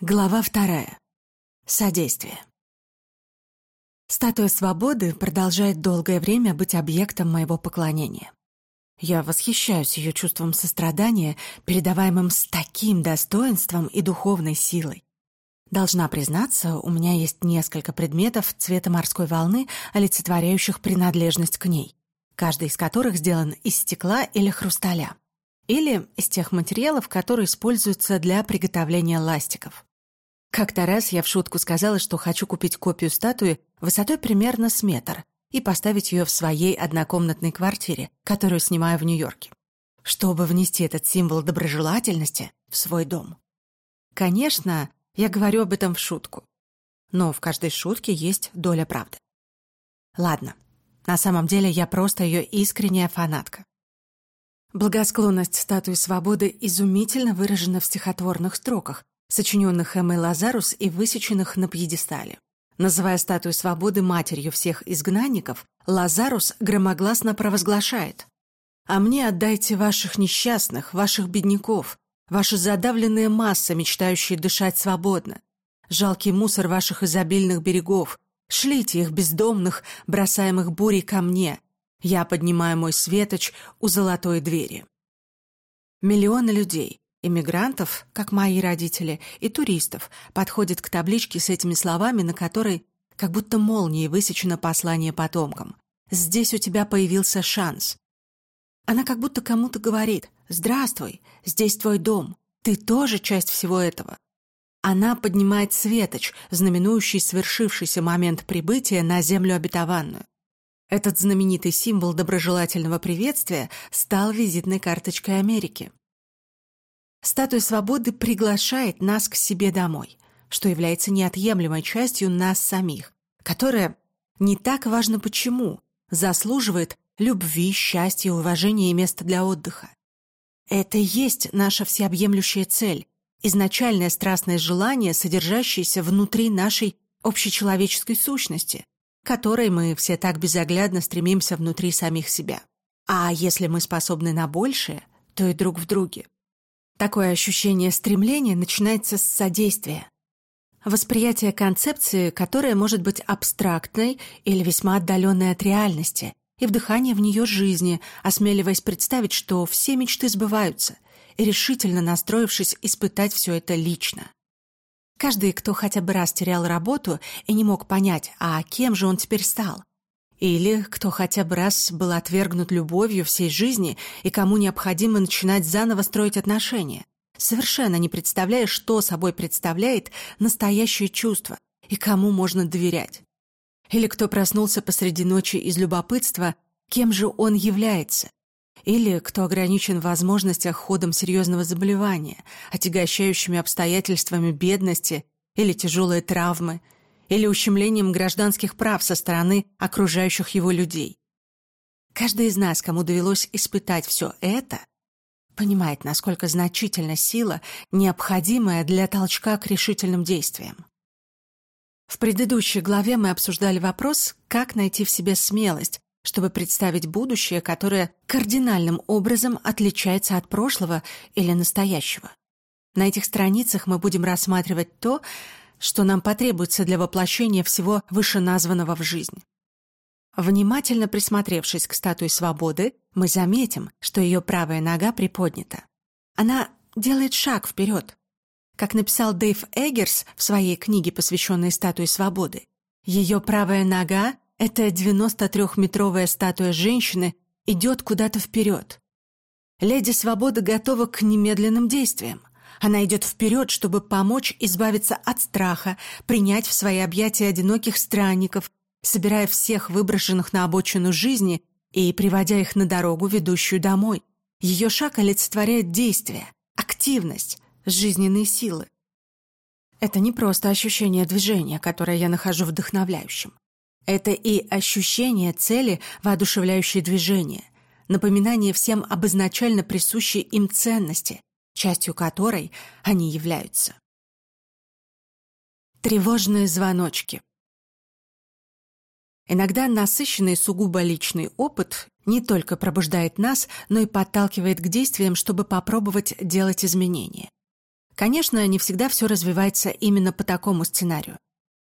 Глава вторая. Содействие. Статуя свободы продолжает долгое время быть объектом моего поклонения. Я восхищаюсь ее чувством сострадания, передаваемым с таким достоинством и духовной силой. Должна признаться, у меня есть несколько предметов цвета морской волны, олицетворяющих принадлежность к ней, каждый из которых сделан из стекла или хрусталя, или из тех материалов, которые используются для приготовления ластиков. Как-то раз я в шутку сказала, что хочу купить копию статуи высотой примерно с метр и поставить ее в своей однокомнатной квартире, которую снимаю в Нью-Йорке, чтобы внести этот символ доброжелательности в свой дом. Конечно, я говорю об этом в шутку, но в каждой шутке есть доля правды. Ладно, на самом деле я просто ее искренняя фанатка. Благосклонность статуи свободы изумительно выражена в стихотворных строках, сочиненных Эммой Лазарус и высеченных на пьедестале. Называя статую свободы матерью всех изгнанников, Лазарус громогласно провозглашает «А мне отдайте ваших несчастных, ваших бедняков, ваши задавленные массы, мечтающие дышать свободно, жалкий мусор ваших изобильных берегов, шлите их бездомных, бросаемых бурей ко мне, я поднимаю мой светоч у золотой двери». Миллионы людей, Иммигрантов, как мои родители, и туристов подходят к табличке с этими словами, на которой как будто молнией высечено послание потомкам. «Здесь у тебя появился шанс». Она как будто кому-то говорит «Здравствуй, здесь твой дом, ты тоже часть всего этого». Она поднимает светоч, знаменующий свершившийся момент прибытия на землю обетованную. Этот знаменитый символ доброжелательного приветствия стал визитной карточкой Америки. Статуя свободы приглашает нас к себе домой, что является неотъемлемой частью нас самих, которая, не так важно почему, заслуживает любви, счастья, уважения и места для отдыха. Это и есть наша всеобъемлющая цель, изначальное страстное желание, содержащееся внутри нашей общечеловеческой сущности, которой мы все так безоглядно стремимся внутри самих себя. А если мы способны на большее, то и друг в друге. Такое ощущение стремления начинается с содействия. Восприятие концепции, которая может быть абстрактной или весьма отдаленной от реальности, и вдыхание в нее жизни, осмеливаясь представить, что все мечты сбываются, и решительно настроившись испытать все это лично. Каждый, кто хотя бы раз терял работу и не мог понять, а кем же он теперь стал, или кто хотя бы раз был отвергнут любовью всей жизни и кому необходимо начинать заново строить отношения, совершенно не представляя, что собой представляет настоящее чувство и кому можно доверять. Или кто проснулся посреди ночи из любопытства, кем же он является. Или кто ограничен в возможностях ходом серьезного заболевания, отягощающими обстоятельствами бедности или тяжелой травмы – или ущемлением гражданских прав со стороны окружающих его людей. Каждый из нас, кому довелось испытать все это, понимает, насколько значительна сила, необходимая для толчка к решительным действиям. В предыдущей главе мы обсуждали вопрос, как найти в себе смелость, чтобы представить будущее, которое кардинальным образом отличается от прошлого или настоящего. На этих страницах мы будем рассматривать то, что нам потребуется для воплощения всего вышеназванного в жизнь. Внимательно присмотревшись к статуе свободы, мы заметим, что ее правая нога приподнята. Она делает шаг вперед. Как написал Дэйв Эггерс в своей книге, посвященной статуе свободы, ее правая нога — это 93-метровая статуя женщины, идет куда-то вперед. Леди Свобода готова к немедленным действиям. Она идет вперед, чтобы помочь избавиться от страха, принять в свои объятия одиноких странников, собирая всех выброшенных на обочину жизни и приводя их на дорогу, ведущую домой. Ее шаг олицетворяет действие, активность, жизненные силы. Это не просто ощущение движения, которое я нахожу вдохновляющим. Это и ощущение цели, воодушевляющей движение, напоминание всем об изначально присущей им ценности, частью которой они являются. Тревожные звоночки. Иногда насыщенный сугубо личный опыт не только пробуждает нас, но и подталкивает к действиям, чтобы попробовать делать изменения. Конечно, не всегда все развивается именно по такому сценарию.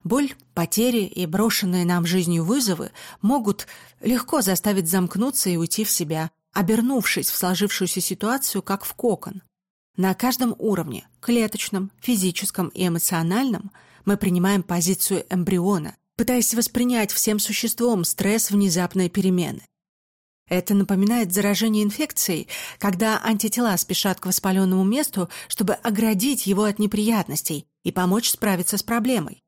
Боль, потери и брошенные нам жизнью вызовы могут легко заставить замкнуться и уйти в себя, обернувшись в сложившуюся ситуацию как в кокон. На каждом уровне – клеточном, физическом и эмоциональном – мы принимаем позицию эмбриона, пытаясь воспринять всем существом стресс внезапной перемены. Это напоминает заражение инфекцией, когда антитела спешат к воспаленному месту, чтобы оградить его от неприятностей и помочь справиться с проблемой.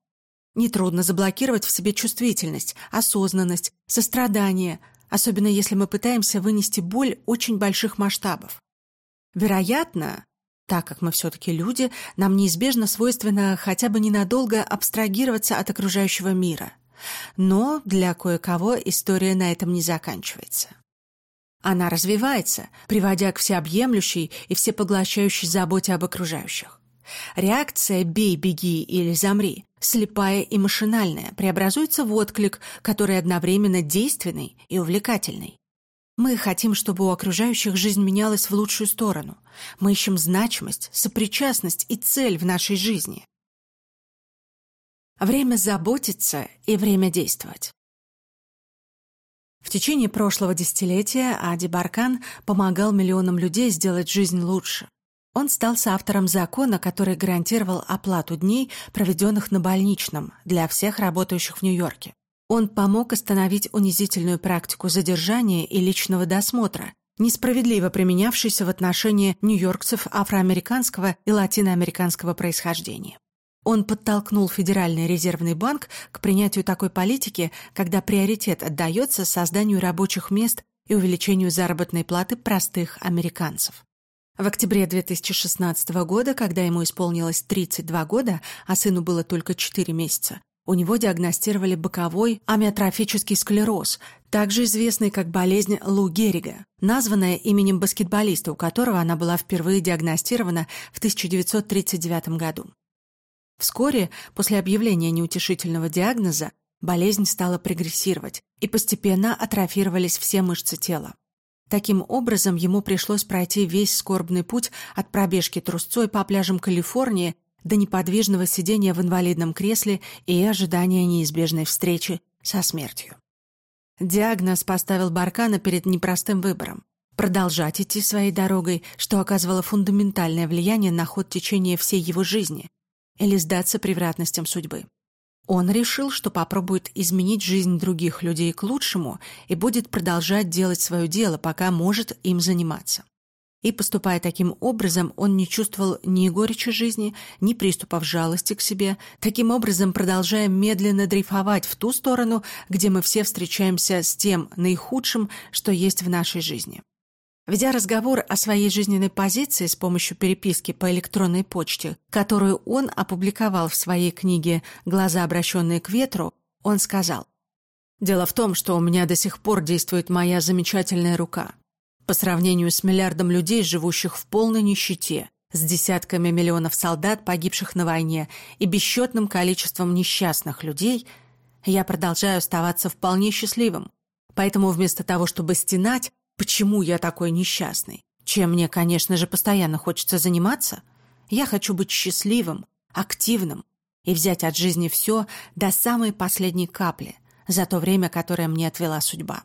Нетрудно заблокировать в себе чувствительность, осознанность, сострадание, особенно если мы пытаемся вынести боль очень больших масштабов. Вероятно, так как мы все-таки люди, нам неизбежно свойственно хотя бы ненадолго абстрагироваться от окружающего мира. Но для кое-кого история на этом не заканчивается. Она развивается, приводя к всеобъемлющей и всепоглощающей заботе об окружающих. Реакция «бей, беги» или «замри», слепая и машинальная, преобразуется в отклик, который одновременно действенный и увлекательный. Мы хотим, чтобы у окружающих жизнь менялась в лучшую сторону. Мы ищем значимость, сопричастность и цель в нашей жизни. Время заботиться и время действовать. В течение прошлого десятилетия Ади Баркан помогал миллионам людей сделать жизнь лучше. Он стал соавтором закона, который гарантировал оплату дней, проведенных на больничном, для всех работающих в Нью-Йорке. Он помог остановить унизительную практику задержания и личного досмотра, несправедливо применявшейся в отношении нью-йоркцев афроамериканского и латиноамериканского происхождения. Он подтолкнул Федеральный резервный банк к принятию такой политики, когда приоритет отдается созданию рабочих мест и увеличению заработной платы простых американцев. В октябре 2016 года, когда ему исполнилось 32 года, а сыну было только 4 месяца, у него диагностировали боковой амиотрофический склероз, также известный как болезнь Лу Геррига, названная именем баскетболиста, у которого она была впервые диагностирована в 1939 году. Вскоре, после объявления неутешительного диагноза, болезнь стала прогрессировать, и постепенно атрофировались все мышцы тела. Таким образом, ему пришлось пройти весь скорбный путь от пробежки трусцой по пляжам Калифорнии до неподвижного сидения в инвалидном кресле и ожидания неизбежной встречи со смертью. Диагноз поставил Баркана перед непростым выбором – продолжать идти своей дорогой, что оказывало фундаментальное влияние на ход течения всей его жизни, или сдаться превратностям судьбы. Он решил, что попробует изменить жизнь других людей к лучшему и будет продолжать делать свое дело, пока может им заниматься. И, поступая таким образом, он не чувствовал ни горечи жизни, ни приступов жалости к себе, таким образом продолжая медленно дрейфовать в ту сторону, где мы все встречаемся с тем наихудшим, что есть в нашей жизни. Ведя разговор о своей жизненной позиции с помощью переписки по электронной почте, которую он опубликовал в своей книге «Глаза, обращенные к ветру», он сказал, «Дело в том, что у меня до сих пор действует моя замечательная рука. По сравнению с миллиардом людей, живущих в полной нищете, с десятками миллионов солдат, погибших на войне, и бесчетным количеством несчастных людей, я продолжаю оставаться вполне счастливым. Поэтому вместо того, чтобы стенать, почему я такой несчастный, чем мне, конечно же, постоянно хочется заниматься, я хочу быть счастливым, активным и взять от жизни все до самой последней капли за то время, которое мне отвела судьба.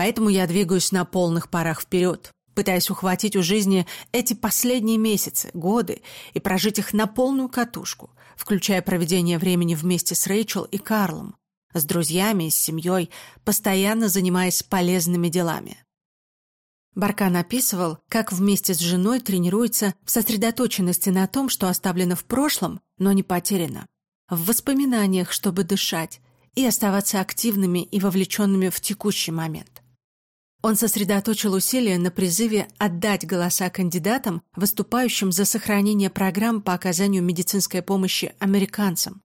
Поэтому я двигаюсь на полных парах вперед, пытаясь ухватить у жизни эти последние месяцы, годы и прожить их на полную катушку, включая проведение времени вместе с Рэйчел и Карлом, с друзьями и с семьей, постоянно занимаясь полезными делами. Баркан описывал, как вместе с женой тренируется в сосредоточенности на том, что оставлено в прошлом, но не потеряно, в воспоминаниях, чтобы дышать, и оставаться активными и вовлеченными в текущий момент. Он сосредоточил усилия на призыве отдать голоса кандидатам, выступающим за сохранение программ по оказанию медицинской помощи американцам.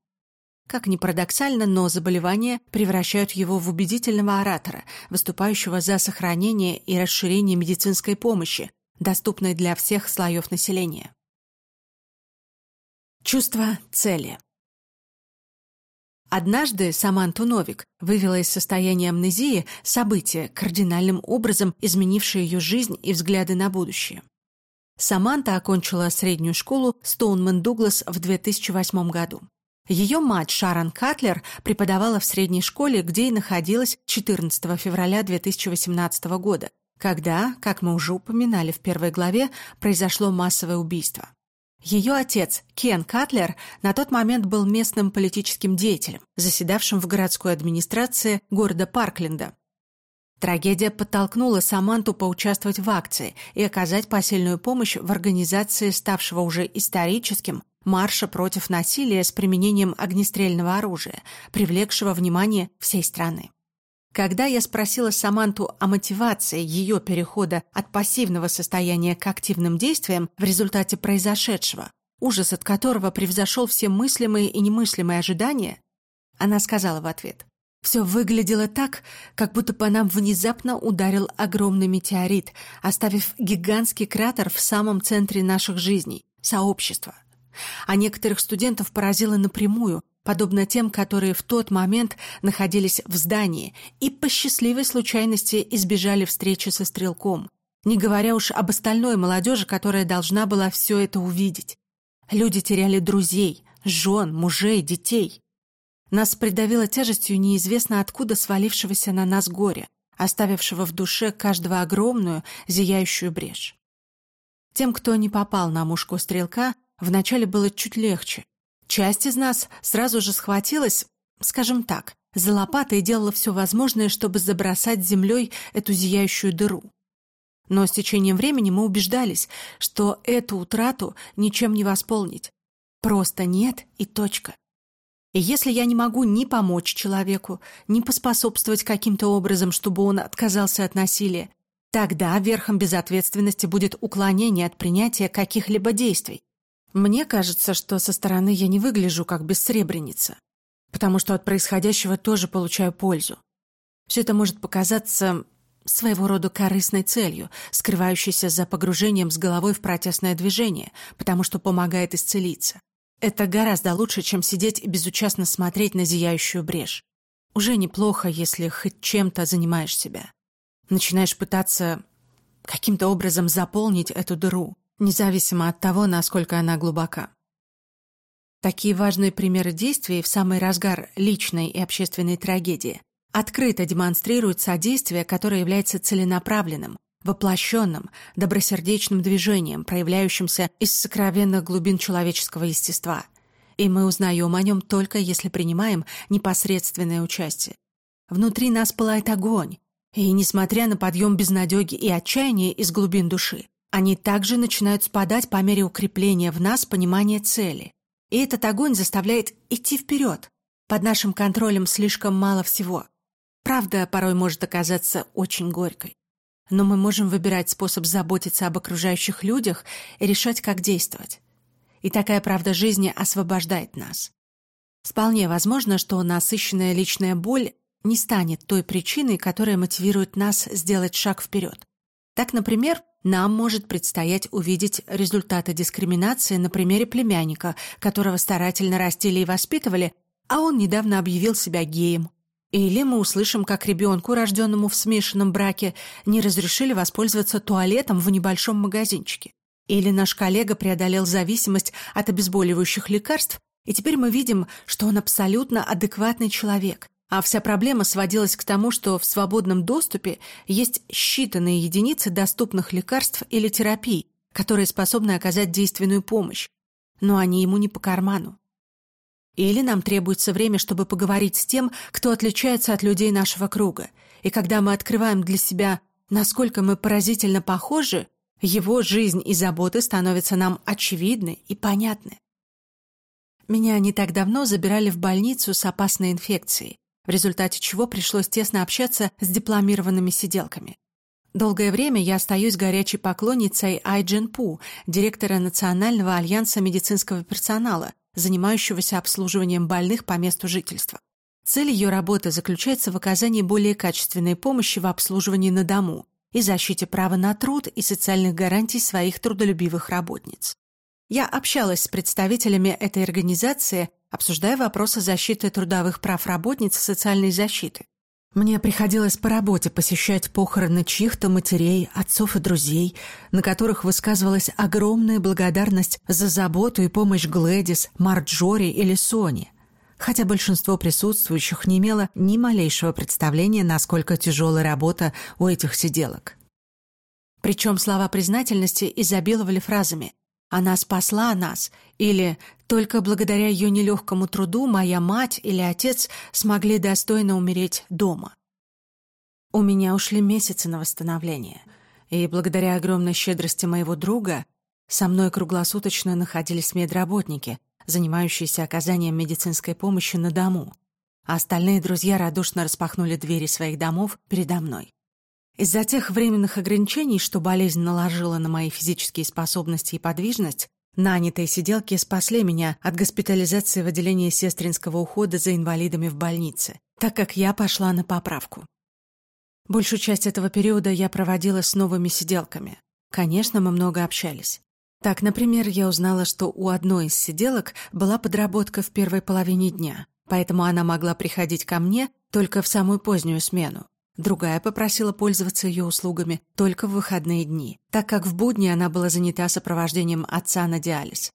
Как ни парадоксально, но заболевания превращают его в убедительного оратора, выступающего за сохранение и расширение медицинской помощи, доступной для всех слоев населения. Чувство цели. Однажды Саманту Новик вывела из состояния амнезии события, кардинальным образом изменившие ее жизнь и взгляды на будущее. Саманта окончила среднюю школу Стоунман Дуглас в 2008 году. Ее мать Шарон Катлер преподавала в средней школе, где и находилась 14 февраля 2018 года, когда, как мы уже упоминали в первой главе, произошло массовое убийство. Ее отец, Кен Катлер, на тот момент был местным политическим деятелем, заседавшим в городской администрации города Паркленда. Трагедия подтолкнула Саманту поучаствовать в акции и оказать посильную помощь в организации ставшего уже историческим марша против насилия с применением огнестрельного оружия, привлекшего внимание всей страны. Когда я спросила Саманту о мотивации ее перехода от пассивного состояния к активным действиям в результате произошедшего, ужас от которого превзошел все мыслимые и немыслимые ожидания, она сказала в ответ. Все выглядело так, как будто по нам внезапно ударил огромный метеорит, оставив гигантский кратер в самом центре наших жизней, сообщества. А некоторых студентов поразило напрямую, подобно тем, которые в тот момент находились в здании и по счастливой случайности избежали встречи со стрелком, не говоря уж об остальной молодежи, которая должна была все это увидеть. Люди теряли друзей, жен, мужей, детей. Нас придавило тяжестью неизвестно откуда свалившегося на нас горя, оставившего в душе каждого огромную, зияющую брешь. Тем, кто не попал на мушку стрелка, вначале было чуть легче, Часть из нас сразу же схватилась, скажем так, за лопатой и делала все возможное, чтобы забросать землей эту зияющую дыру. Но с течением времени мы убеждались, что эту утрату ничем не восполнить. Просто нет и точка. И если я не могу ни помочь человеку, ни поспособствовать каким-то образом, чтобы он отказался от насилия, тогда верхом безответственности будет уклонение от принятия каких-либо действий. Мне кажется, что со стороны я не выгляжу как бессребреница, потому что от происходящего тоже получаю пользу. Все это может показаться своего рода корыстной целью, скрывающейся за погружением с головой в протестное движение, потому что помогает исцелиться. Это гораздо лучше, чем сидеть и безучастно смотреть на зияющую брешь. Уже неплохо, если хоть чем-то занимаешь себя. Начинаешь пытаться каким-то образом заполнить эту дыру, независимо от того, насколько она глубока. Такие важные примеры действий в самый разгар личной и общественной трагедии открыто демонстрируют содействие, которое является целенаправленным, воплощенным, добросердечным движением, проявляющимся из сокровенных глубин человеческого естества. И мы узнаем о нем только если принимаем непосредственное участие. Внутри нас пылает огонь, и, несмотря на подъем безнадеги и отчаяния из глубин души, они также начинают спадать по мере укрепления в нас понимания цели. И этот огонь заставляет идти вперед. Под нашим контролем слишком мало всего. Правда порой может оказаться очень горькой. Но мы можем выбирать способ заботиться об окружающих людях и решать, как действовать. И такая правда жизни освобождает нас. Вполне возможно, что насыщенная личная боль не станет той причиной, которая мотивирует нас сделать шаг вперед. Так, например, нам может предстоять увидеть результаты дискриминации на примере племянника, которого старательно растили и воспитывали, а он недавно объявил себя геем. Или мы услышим, как ребенку, рожденному в смешанном браке, не разрешили воспользоваться туалетом в небольшом магазинчике. Или наш коллега преодолел зависимость от обезболивающих лекарств, и теперь мы видим, что он абсолютно адекватный человек, а вся проблема сводилась к тому, что в свободном доступе есть считанные единицы доступных лекарств или терапий, которые способны оказать действенную помощь, но они ему не по карману. Или нам требуется время, чтобы поговорить с тем, кто отличается от людей нашего круга, и когда мы открываем для себя, насколько мы поразительно похожи, его жизнь и заботы становятся нам очевидны и понятны. Меня не так давно забирали в больницу с опасной инфекцией, в результате чего пришлось тесно общаться с дипломированными сиделками. Долгое время я остаюсь горячей поклонницей Айджин Пу, директора Национального альянса медицинского персонала, занимающегося обслуживанием больных по месту жительства. Цель ее работы заключается в оказании более качественной помощи в обслуживании на дому и защите права на труд и социальных гарантий своих трудолюбивых работниц. Я общалась с представителями этой организации обсуждая вопросы защиты трудовых прав работниц и социальной защиты. Мне приходилось по работе посещать похороны чьих-то матерей, отцов и друзей, на которых высказывалась огромная благодарность за заботу и помощь Глэдис, Марджори или Сони, хотя большинство присутствующих не имело ни малейшего представления, насколько тяжелая работа у этих сиделок. Причем слова признательности изобиловали фразами «Она спасла нас» или «Только благодаря ее нелегкому труду моя мать или отец смогли достойно умереть дома». У меня ушли месяцы на восстановление, и благодаря огромной щедрости моего друга со мной круглосуточно находились медработники, занимающиеся оказанием медицинской помощи на дому, а остальные друзья радушно распахнули двери своих домов передо мной. Из-за тех временных ограничений, что болезнь наложила на мои физические способности и подвижность, нанятые сиделки спасли меня от госпитализации в отделении сестринского ухода за инвалидами в больнице, так как я пошла на поправку. Большую часть этого периода я проводила с новыми сиделками. Конечно, мы много общались. Так, например, я узнала, что у одной из сиделок была подработка в первой половине дня, поэтому она могла приходить ко мне только в самую позднюю смену. Другая попросила пользоваться ее услугами только в выходные дни, так как в будни она была занята сопровождением отца на диализ.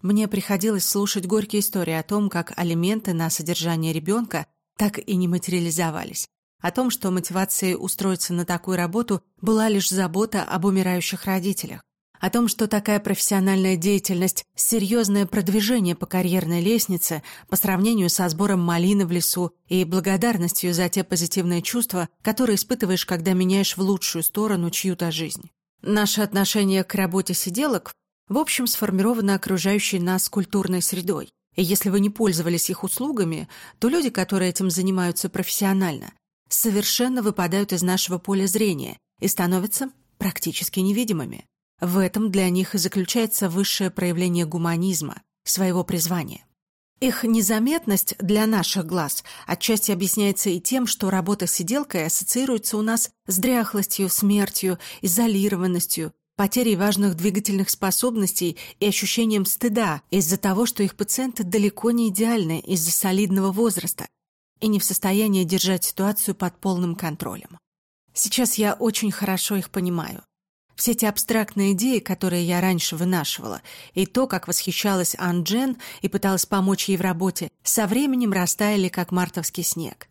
Мне приходилось слушать горькие истории о том, как алименты на содержание ребенка так и не материализовались, о том, что мотивацией устроиться на такую работу была лишь забота об умирающих родителях, о том, что такая профессиональная деятельность – серьезное продвижение по карьерной лестнице по сравнению со сбором малины в лесу и благодарностью за те позитивные чувства, которые испытываешь, когда меняешь в лучшую сторону чью-то жизнь. Наше отношение к работе сиделок в общем сформировано окружающей нас культурной средой. И если вы не пользовались их услугами, то люди, которые этим занимаются профессионально, совершенно выпадают из нашего поля зрения и становятся практически невидимыми. В этом для них и заключается высшее проявление гуманизма, своего призвания. Их незаметность для наших глаз отчасти объясняется и тем, что работа сиделкой ассоциируется у нас с дряхлостью, смертью, изолированностью, потерей важных двигательных способностей и ощущением стыда из-за того, что их пациенты далеко не идеальны из-за солидного возраста и не в состоянии держать ситуацию под полным контролем. Сейчас я очень хорошо их понимаю. Все эти абстрактные идеи, которые я раньше вынашивала, и то, как восхищалась Ан Джен и пыталась помочь ей в работе, со временем растаяли, как мартовский снег.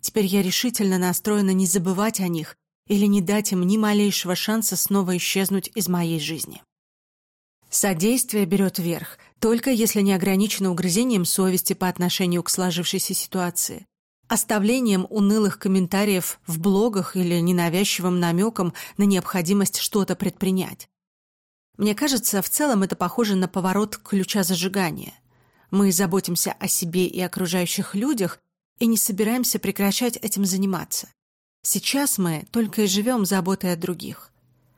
Теперь я решительно настроена не забывать о них или не дать им ни малейшего шанса снова исчезнуть из моей жизни. Содействие берет верх, только если не ограничено угрызением совести по отношению к сложившейся ситуации оставлением унылых комментариев в блогах или ненавязчивым намеком на необходимость что-то предпринять. Мне кажется, в целом это похоже на поворот ключа зажигания. Мы заботимся о себе и окружающих людях и не собираемся прекращать этим заниматься. Сейчас мы только и живем заботой о других.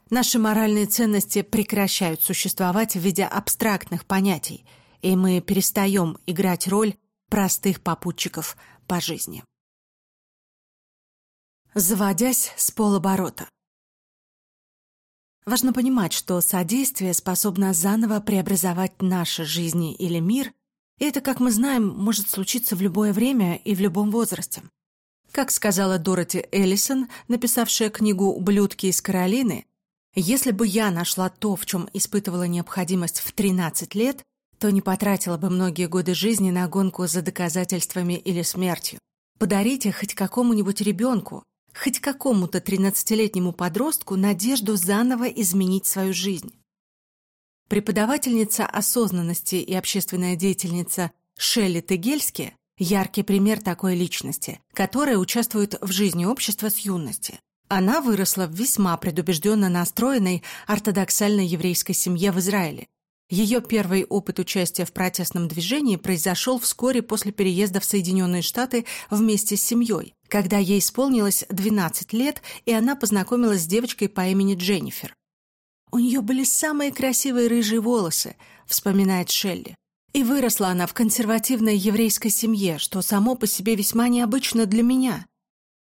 Наши моральные ценности прекращают существовать в виде абстрактных понятий, и мы перестаем играть роль простых попутчиков – по жизни. Заводясь с полоборота. Важно понимать, что содействие способно заново преобразовать наши жизни или мир, и это, как мы знаем, может случиться в любое время и в любом возрасте. Как сказала Дороти Эллисон, написавшая книгу «Ублюдки из Каролины», «Если бы я нашла то, в чем испытывала необходимость в 13 лет, то не потратила бы многие годы жизни на гонку за доказательствами или смертью. Подарите хоть какому-нибудь ребенку, хоть какому-то 13-летнему подростку надежду заново изменить свою жизнь. Преподавательница осознанности и общественная деятельница Шелли Тегельски – яркий пример такой личности, которая участвует в жизни общества с юности. Она выросла в весьма предубежденно настроенной ортодоксальной еврейской семье в Израиле, ее первый опыт участия в протестном движении произошел вскоре после переезда в Соединенные Штаты вместе с семьей, когда ей исполнилось 12 лет, и она познакомилась с девочкой по имени Дженнифер. «У нее были самые красивые рыжие волосы», — вспоминает Шелли. «И выросла она в консервативной еврейской семье, что само по себе весьма необычно для меня.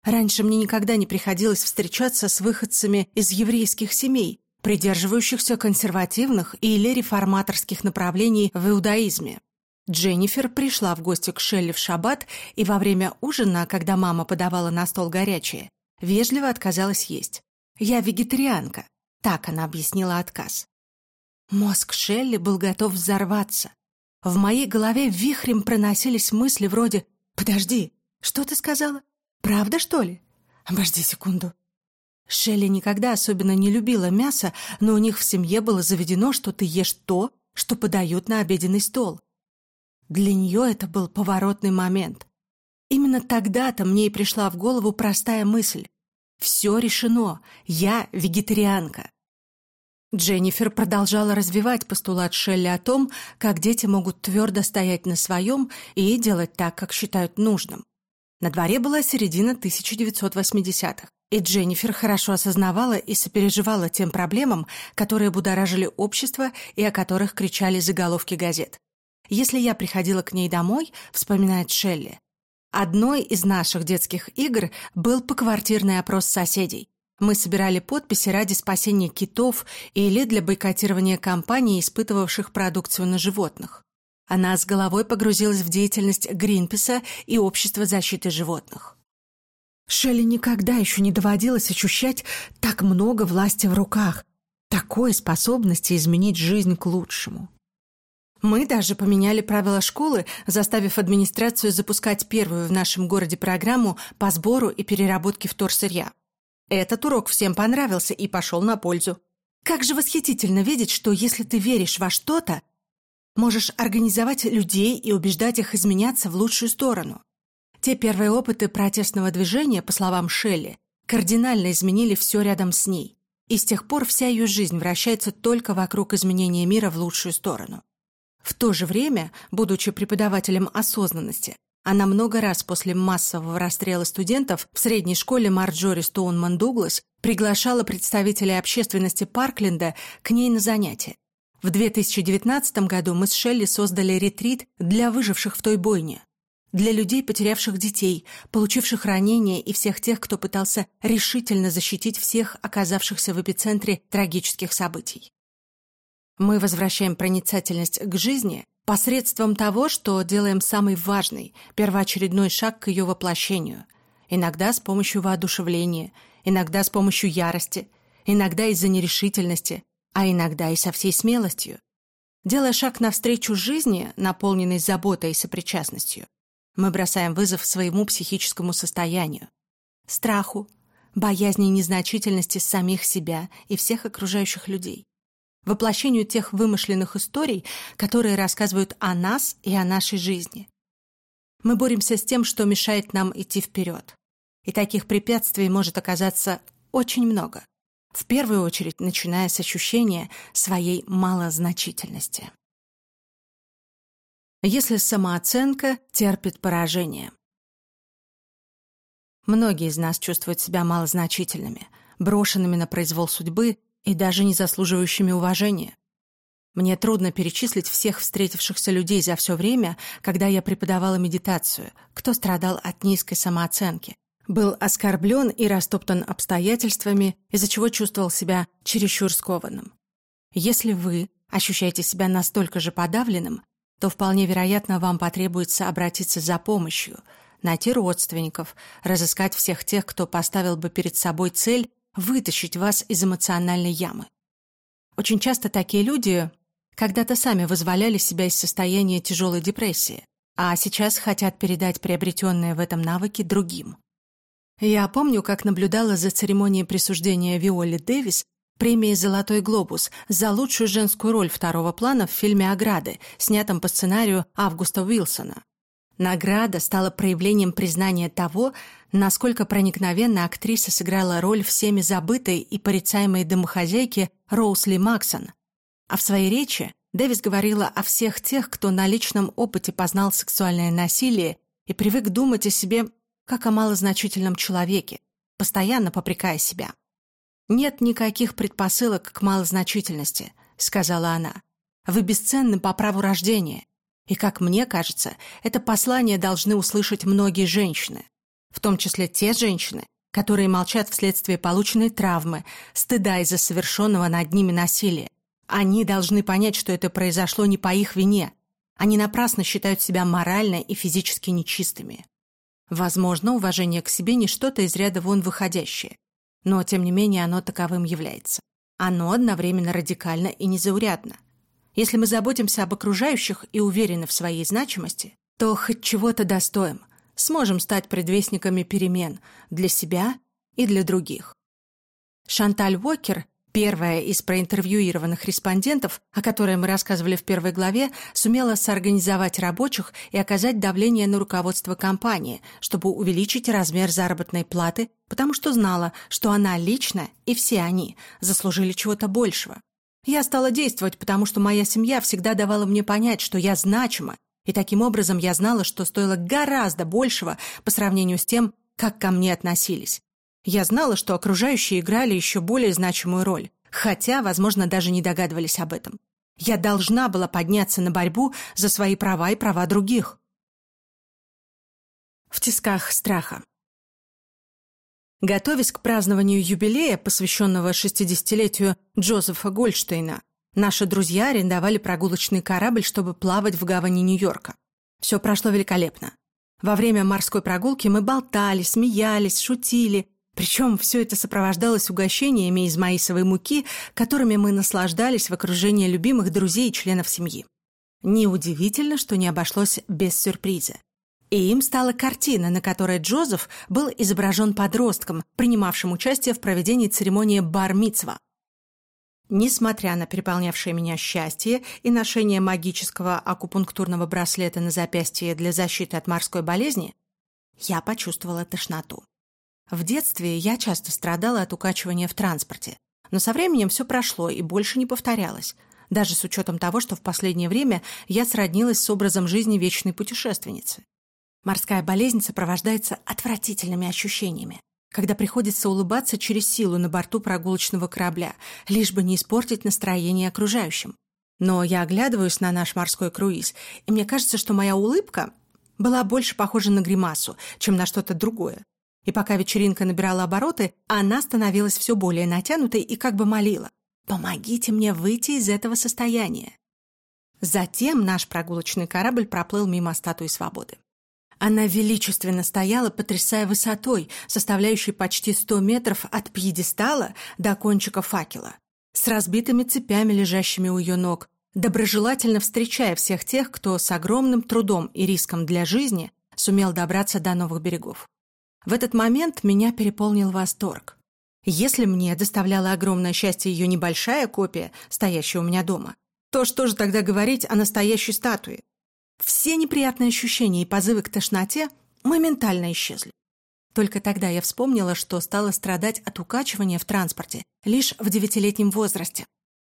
Раньше мне никогда не приходилось встречаться с выходцами из еврейских семей, придерживающихся консервативных или реформаторских направлений в иудаизме. Дженнифер пришла в гости к Шелли в шаббат и во время ужина, когда мама подавала на стол горячее, вежливо отказалась есть. «Я вегетарианка», — так она объяснила отказ. Мозг Шелли был готов взорваться. В моей голове вихрем проносились мысли вроде «Подожди, что ты сказала? Правда, что ли? Обожди секунду». Шелли никогда особенно не любила мясо, но у них в семье было заведено, что ты ешь то, что подают на обеденный стол. Для нее это был поворотный момент. Именно тогда-то мне и пришла в голову простая мысль. Все решено, я вегетарианка. Дженнифер продолжала развивать постулат Шелли о том, как дети могут твердо стоять на своем и делать так, как считают нужным. На дворе была середина 1980-х, и Дженнифер хорошо осознавала и сопереживала тем проблемам, которые будоражили общество и о которых кричали заголовки газет. «Если я приходила к ней домой», — вспоминает Шелли, Одной из наших детских игр был поквартирный опрос соседей. Мы собирали подписи ради спасения китов или для бойкотирования компаний, испытывавших продукцию на животных. Она с головой погрузилась в деятельность Гринписа и Общества защиты животных. Шелли никогда еще не доводилось ощущать так много власти в руках, такой способности изменить жизнь к лучшему. Мы даже поменяли правила школы, заставив администрацию запускать первую в нашем городе программу по сбору и переработке вторсырья. Этот урок всем понравился и пошел на пользу. Как же восхитительно видеть, что если ты веришь во что-то, можешь организовать людей и убеждать их изменяться в лучшую сторону. Те первые опыты протестного движения, по словам Шелли, кардинально изменили все рядом с ней. И с тех пор вся ее жизнь вращается только вокруг изменения мира в лучшую сторону. В то же время, будучи преподавателем осознанности, она много раз после массового расстрела студентов в средней школе Марджори Стоунман Дуглас приглашала представителей общественности Паркленда к ней на занятия. В 2019 году мы с Шелли создали ретрит для выживших в той бойне. Для людей, потерявших детей, получивших ранения и всех тех, кто пытался решительно защитить всех оказавшихся в эпицентре трагических событий. Мы возвращаем проницательность к жизни посредством того, что делаем самый важный, первоочередной шаг к ее воплощению. Иногда с помощью воодушевления, иногда с помощью ярости, иногда из-за нерешительности, а иногда и со всей смелостью. Делая шаг навстречу жизни, наполненной заботой и сопричастностью, мы бросаем вызов своему психическому состоянию, страху, боязни незначительности самих себя и всех окружающих людей воплощению тех вымышленных историй, которые рассказывают о нас и о нашей жизни. Мы боремся с тем, что мешает нам идти вперед. И таких препятствий может оказаться очень много. В первую очередь, начиная с ощущения своей малозначительности. Если самооценка терпит поражение. Многие из нас чувствуют себя малозначительными, брошенными на произвол судьбы и даже не заслуживающими уважения. Мне трудно перечислить всех встретившихся людей за все время, когда я преподавала медитацию, кто страдал от низкой самооценки, был оскорблен и растоптан обстоятельствами, из-за чего чувствовал себя чересчур скованным. Если вы ощущаете себя настолько же подавленным, то вполне вероятно вам потребуется обратиться за помощью, найти родственников, разыскать всех тех, кто поставил бы перед собой цель вытащить вас из эмоциональной ямы. Очень часто такие люди когда-то сами вызволяли себя из состояния тяжелой депрессии, а сейчас хотят передать приобретенные в этом навыки другим. Я помню, как наблюдала за церемонией присуждения Виоли Дэвис премии «Золотой глобус» за лучшую женскую роль второго плана в фильме «Ограды», снятом по сценарию Августа Уилсона. Награда стала проявлением признания того, насколько проникновенно актриса сыграла роль всеми забытой и порицаемой домохозяйки Роусли Максон. А в своей речи Дэвис говорила о всех тех, кто на личном опыте познал сексуальное насилие и привык думать о себе как о малозначительном человеке, постоянно попрекая себя. «Нет никаких предпосылок к малозначительности», — сказала она. «Вы бесценны по праву рождения. И, как мне кажется, это послание должны услышать многие женщины, в том числе те женщины, которые молчат вследствие полученной травмы, стыда из-за совершенного над ними насилия. Они должны понять, что это произошло не по их вине. Они напрасно считают себя морально и физически нечистыми. Возможно, уважение к себе не что-то из ряда вон выходящее, но, тем не менее, оно таковым является. Оно одновременно радикально и незаурядно. Если мы заботимся об окружающих и уверены в своей значимости, то хоть чего-то достоим, сможем стать предвестниками перемен для себя и для других. Шанталь Уокер Первая из проинтервьюированных респондентов, о которой мы рассказывали в первой главе, сумела соорганизовать рабочих и оказать давление на руководство компании, чтобы увеличить размер заработной платы, потому что знала, что она лично и все они заслужили чего-то большего. Я стала действовать, потому что моя семья всегда давала мне понять, что я значима, и таким образом я знала, что стоило гораздо большего по сравнению с тем, как ко мне относились. Я знала, что окружающие играли еще более значимую роль, хотя, возможно, даже не догадывались об этом. Я должна была подняться на борьбу за свои права и права других. В тисках страха. Готовясь к празднованию юбилея, посвященного 60-летию Джозефа Гольштейна, наши друзья арендовали прогулочный корабль, чтобы плавать в гавани Нью-Йорка. Все прошло великолепно. Во время морской прогулки мы болтали, смеялись, шутили, причем все это сопровождалось угощениями из маисовой муки, которыми мы наслаждались в окружении любимых друзей и членов семьи. Неудивительно, что не обошлось без сюрприза. И им стала картина, на которой Джозеф был изображен подростком, принимавшим участие в проведении церемонии бар-мицва. Несмотря на переполнявшее меня счастье и ношение магического акупунктурного браслета на запястье для защиты от морской болезни, я почувствовала тошноту. В детстве я часто страдала от укачивания в транспорте, но со временем все прошло и больше не повторялось, даже с учетом того, что в последнее время я сроднилась с образом жизни вечной путешественницы. Морская болезнь сопровождается отвратительными ощущениями, когда приходится улыбаться через силу на борту прогулочного корабля, лишь бы не испортить настроение окружающим. Но я оглядываюсь на наш морской круиз, и мне кажется, что моя улыбка была больше похожа на гримасу, чем на что-то другое. И пока вечеринка набирала обороты, она становилась все более натянутой и как бы молила «Помогите мне выйти из этого состояния». Затем наш прогулочный корабль проплыл мимо статуи свободы. Она величественно стояла, потрясая высотой, составляющей почти 100 метров от пьедестала до кончика факела, с разбитыми цепями, лежащими у ее ног, доброжелательно встречая всех тех, кто с огромным трудом и риском для жизни сумел добраться до новых берегов. В этот момент меня переполнил восторг. Если мне доставляла огромное счастье ее небольшая копия, стоящая у меня дома, то что же тогда говорить о настоящей статуе? Все неприятные ощущения и позывы к тошноте моментально исчезли. Только тогда я вспомнила, что стала страдать от укачивания в транспорте лишь в девятилетнем возрасте.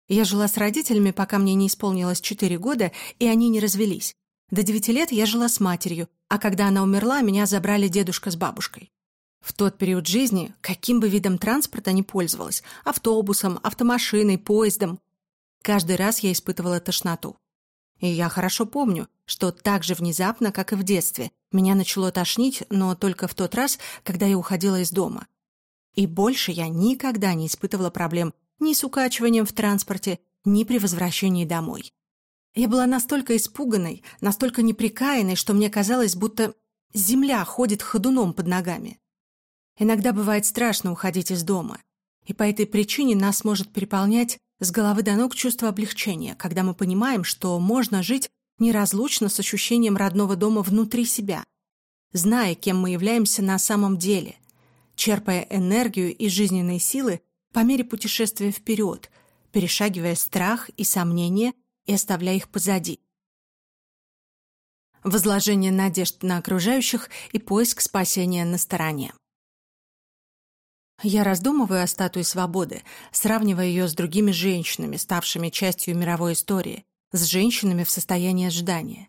Я жила с родителями, пока мне не исполнилось четыре года, и они не развелись. До девяти лет я жила с матерью, а когда она умерла, меня забрали дедушка с бабушкой. В тот период жизни, каким бы видом транспорта ни пользовалась, автобусом, автомашиной, поездом, каждый раз я испытывала тошноту. И я хорошо помню, что так же внезапно, как и в детстве, меня начало тошнить, но только в тот раз, когда я уходила из дома. И больше я никогда не испытывала проблем ни с укачиванием в транспорте, ни при возвращении домой. Я была настолько испуганной, настолько неприкаянной, что мне казалось, будто земля ходит ходуном под ногами. Иногда бывает страшно уходить из дома, и по этой причине нас может переполнять с головы до ног чувство облегчения, когда мы понимаем, что можно жить неразлучно с ощущением родного дома внутри себя, зная, кем мы являемся на самом деле, черпая энергию и жизненные силы по мере путешествия вперед, перешагивая страх и сомнения и оставляя их позади. Возложение надежд на окружающих и поиск спасения на стороне. Я раздумываю о статуе свободы, сравнивая ее с другими женщинами, ставшими частью мировой истории, с женщинами в состоянии ожидания.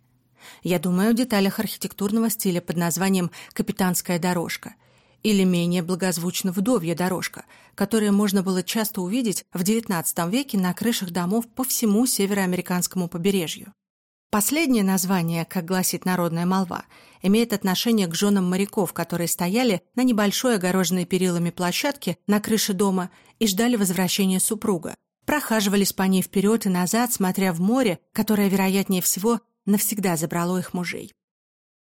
Я думаю о деталях архитектурного стиля под названием «Капитанская дорожка», или менее благозвучно «Вдовья дорожка», которую можно было часто увидеть в XIX веке на крышах домов по всему североамериканскому побережью. Последнее название, как гласит народная молва, имеет отношение к женам моряков, которые стояли на небольшой огороженной перилами площадке на крыше дома и ждали возвращения супруга. Прохаживались по ней вперед и назад, смотря в море, которое, вероятнее всего, навсегда забрало их мужей.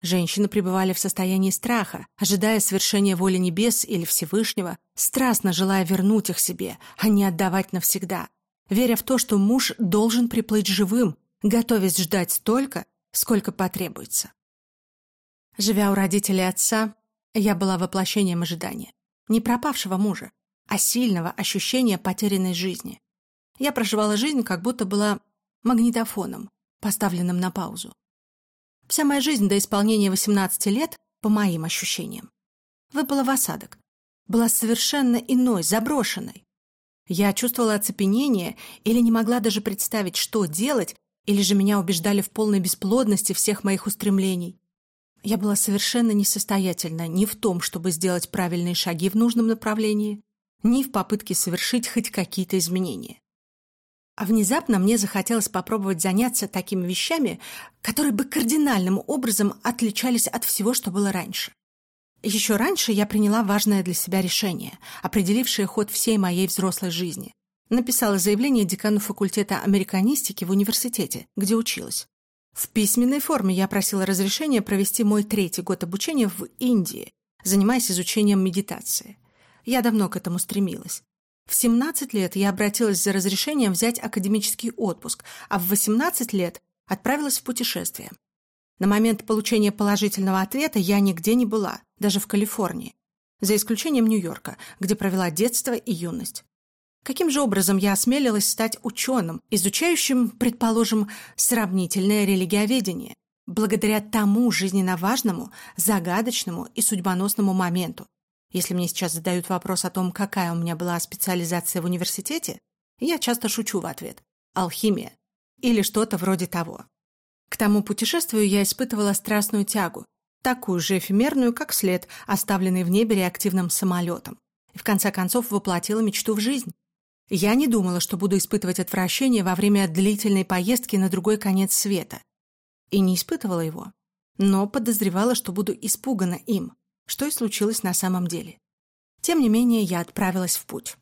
Женщины пребывали в состоянии страха, ожидая свершения воли небес или Всевышнего, страстно желая вернуть их себе, а не отдавать навсегда, веря в то, что муж должен приплыть живым, готовясь ждать столько, сколько потребуется. Живя у родителей отца, я была воплощением ожидания. Не пропавшего мужа, а сильного ощущения потерянной жизни. Я проживала жизнь, как будто была магнитофоном, поставленным на паузу. Вся моя жизнь до исполнения 18 лет, по моим ощущениям, выпала в осадок. Была совершенно иной, заброшенной. Я чувствовала оцепенение или не могла даже представить, что делать, или же меня убеждали в полной бесплодности всех моих устремлений. Я была совершенно несостоятельна ни в том, чтобы сделать правильные шаги в нужном направлении, ни в попытке совершить хоть какие-то изменения. А внезапно мне захотелось попробовать заняться такими вещами, которые бы кардинальным образом отличались от всего, что было раньше. Еще раньше я приняла важное для себя решение, определившее ход всей моей взрослой жизни. Написала заявление декану факультета американистики в университете, где училась. В письменной форме я просила разрешения провести мой третий год обучения в Индии, занимаясь изучением медитации. Я давно к этому стремилась. В 17 лет я обратилась за разрешением взять академический отпуск, а в 18 лет отправилась в путешествие. На момент получения положительного ответа я нигде не была, даже в Калифорнии, за исключением Нью-Йорка, где провела детство и юность. Каким же образом я осмелилась стать ученым, изучающим, предположим, сравнительное религиоведение, благодаря тому жизненно важному, загадочному и судьбоносному моменту, если мне сейчас задают вопрос о том, какая у меня была специализация в университете, я часто шучу в ответ – алхимия или что-то вроде того. К тому путешествию я испытывала страстную тягу, такую же эфемерную, как след, оставленный в небе реактивным самолетом, и в конце концов воплотила мечту в жизнь. Я не думала, что буду испытывать отвращение во время длительной поездки на другой конец света. И не испытывала его, но подозревала, что буду испугана им – что и случилось на самом деле. Тем не менее, я отправилась в путь.